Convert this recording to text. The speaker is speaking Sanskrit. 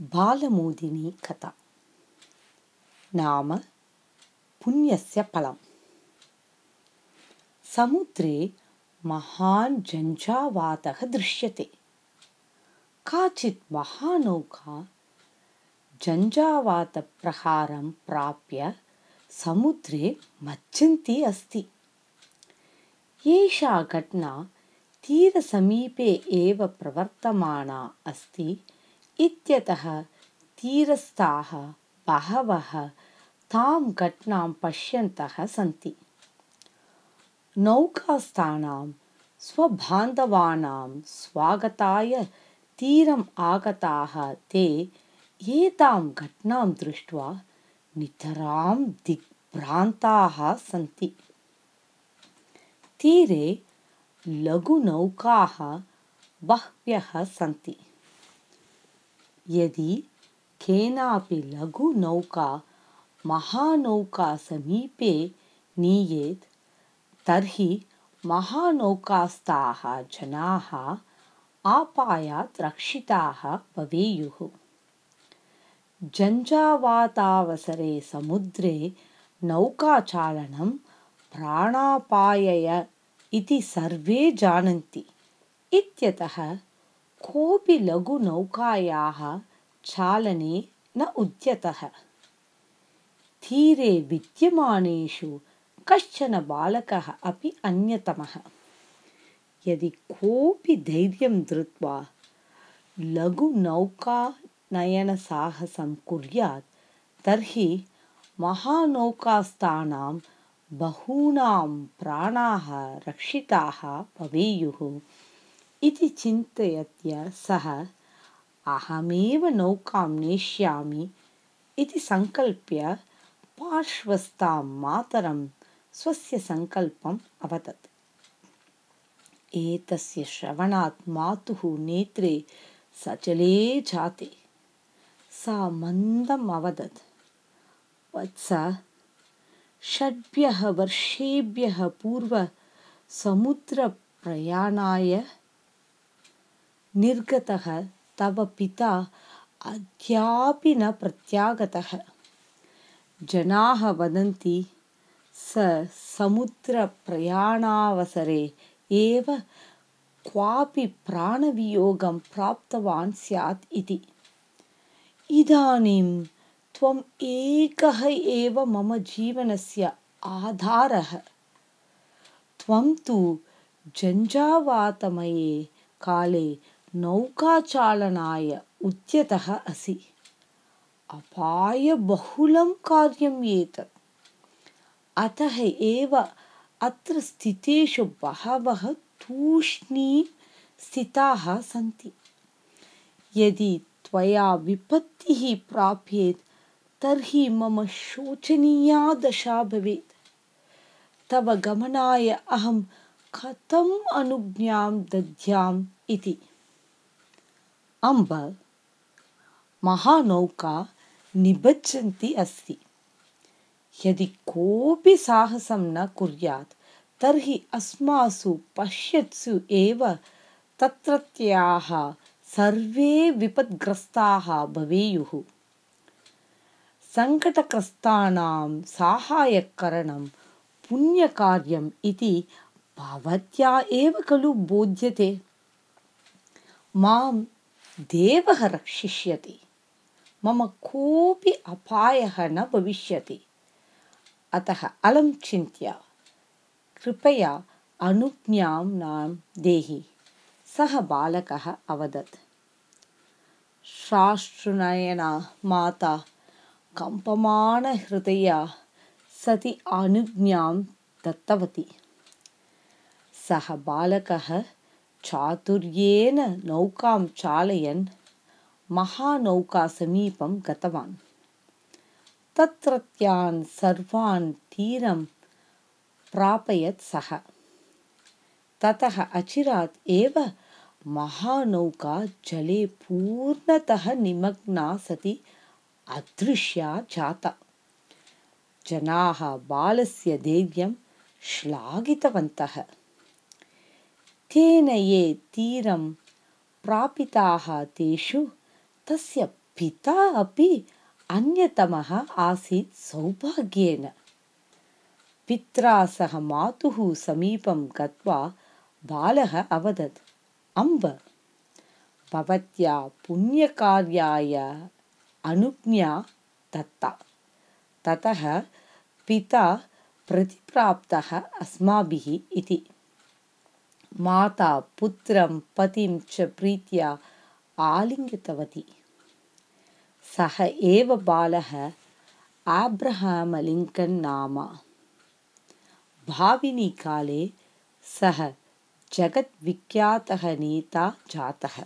बालमोदिनी कथा। नाम पुण्यस्य फलम्। समुद्रे महान् झञ्झावातः दृश्यते। काचित् महानौका झञ्झावातप्रहारं प्राप्य समुद्रे मज्जन्ती अस्ति। एषा घटना तीरसमीपे एव प्रवर्तमाना अस्ति इत्यतः तीरस्थाः बहवः तां घटनां पश्यन्तः सन्ति। नौकास्थानां स्वबान्धवानां स्वागताय तीरम् आगताः ते एतां घटनां दृष्ट्वा नितरां दिग्भ्रान्ताः सन्ति। तीरे लघुनौकाः बह्व्यः सन्ति यदि केनापि लघुनौका महानौकासमीपे नीयेत् तर्हि महानौकास्थाः जनाः आपायात् रक्षिताः भवेयुः। झञ्झावातावसरे समुद्रे नौकाचालनं प्राणापायय इति सर्वे जानन्ति इत्यतः कोऽपि लघुनौकायाः चालने न उद्यतः। तीरे विद्यमानेषु कश्चन बालकः अपि अन्यतमः। यदि कोऽपि धैर्यं धृत्वा लघुनौकानयनसाहसं कुर्यात् तर्हि महानौकास्थानां बहूनां प्राणाः रक्षिताः भवेयुः इति चिन्तयत्य सः अहमेव नौकां नेष्यामि इति सङ्कल्प्य पार्श्वस्थां मातरं स्वस्य सङ्कल्पम् अवदत्। एतस्य श्रवणात् मातुः नेत्रे सचले जाते। सा मन्दम् अवदत्। वत्स षड्भ्यः वर्षेभ्यः पूर्व समुद्रप्रयाणाय निर्गतः तव पिता अद्यापि न प्रत्यागतः। जनाः वदन्ति स समुद्रप्रयाणावसरे एव क्वापि प्राणवियोगं प्राप्तवान् स्यात् इति। इदानीं त्वम् एकः एव मम जीवनस्य आधारः। त्वं तु झञ्झावातमये काले नौकाचालनाय उद्यतः असि। अपायबहुलं कार्यम् एतत्। अतः एव अत्र स्थितेषु बहवः तूष्णीं स्थिताः सन्ति। यदि त्वया विपत्तिः प्राप्येत् तर्हि मम शोचनीया दशा भवेत्। तव गमनाय अहं कथम् अनुज्ञां दद्याम् इति अम्ब महानौका निबज्जन्ती अस्ति। यदि कोऽपि साहसं न कुर्यात् तर्हि अस्मासु पश्यत्सु एव तत्रत्याः सर्वे विपद्ग्रस्ताः भवेयुः। सङ्कटग्रस्तानां साहाय्यकरणं पुण्यकार्यम् इति भवत्या एव खलु बोध्यते। मां देवः रक्षिष्यति। मम कोऽपि अपायः न भविष्यति। अतः अलं चिन्त्य कृपया अनुज्ञां नाम देहि। सः बालकः अवदत्। शाश्रुनयना माता कम्पमानहृदया सति अनुज्ञां दत्तवती। सः बालकः चातुर्येन नौकां चालयन् महानौकासमीपं गतवान्। तत्रत्यान् सर्वान् तीरं प्रापयत् सः। ततः अचिरात् एव महानौका जले पूर्णतः निमग्ना सति अदृश्या जाता। जनाः बालस्य धैर्यं श्लाघितवन्तः तेन ये तीरं प्रापिताः तेषु तस्य पिता अपि अन्यतमः आसीत् सौभाग्येन। पित्रा सह मातुः समीपं गत्वा बालः अवदत् अम्ब भवत्या पुण्यकार्याय अनुज्ञा दत्ता। ततः पिता प्रतिप्राप्तः अस्माभिः इति माता पुत्रं पतिं च प्रीत्या आलिङ्गितवती। सः एव बालः आब्रहामलिङ्कन् नाम। भाविनी काले सः जगद्विख्यातः नेता जातः